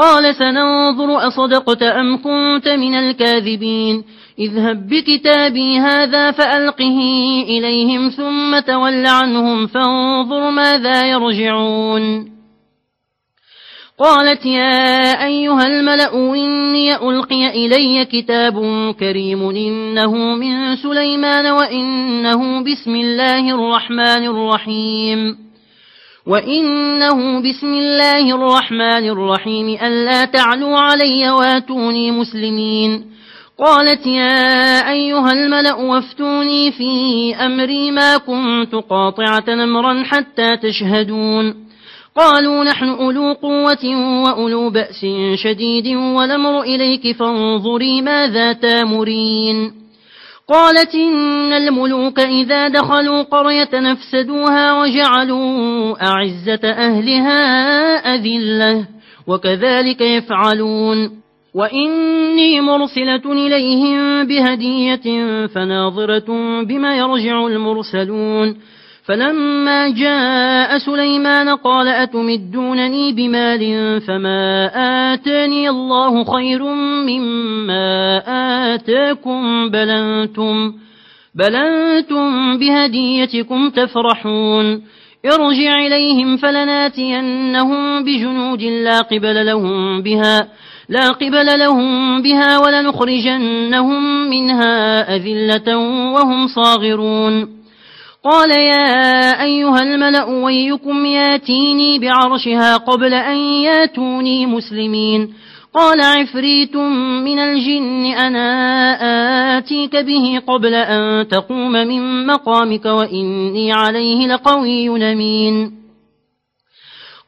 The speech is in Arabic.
قال سننظر أصدقت أم كنت من الكاذبين. اذهب بكتابي هذا فألقه إليهم ثم تول عنهم فانظر ماذا يرجعون. قالت يا أيها الملأ إني ألقي إلي كتاب كريم إنه من سليمان وإنه بسم الله الرحمن الرحيم. وإنه بسم الله الرحمن الرحيم ألا تعلوا علي واتوني مسلمين قالت يا أيها الملأ وافتوني في أمري ما كنت قاطعة أمرا حتى تشهدون قالوا نحن أولو قوة وأولو بأس شديد ولمر إليك فانظري ماذا تامرين قالت إن الملوك إذا دخلوا قرية نفسدوها وجعلوا أعزة أهلها أذلة وكذلك يفعلون وإني مرسلة إليهم بهدية فناظرة بما يرجع المرسلون فلما جاء سليمان قال أتمدونني بمال فما آتاني الله خير مما آتاكم بل أنتم, بل أنتم بهديتكم تفرحون ارجع إليهم فلناتينهم بجنود لا قبل لهم بها لا قبل لهم بها ولنخرجنهم منها أذلة وهم صاغرون قال يا أيها الملأ ويكم ياتيني بعرشها قبل أن ياتوني مسلمين. قال عفريت من الجن أنا آتيك به قبل أن تقوم من مقامك وإني عليه لقوي نمين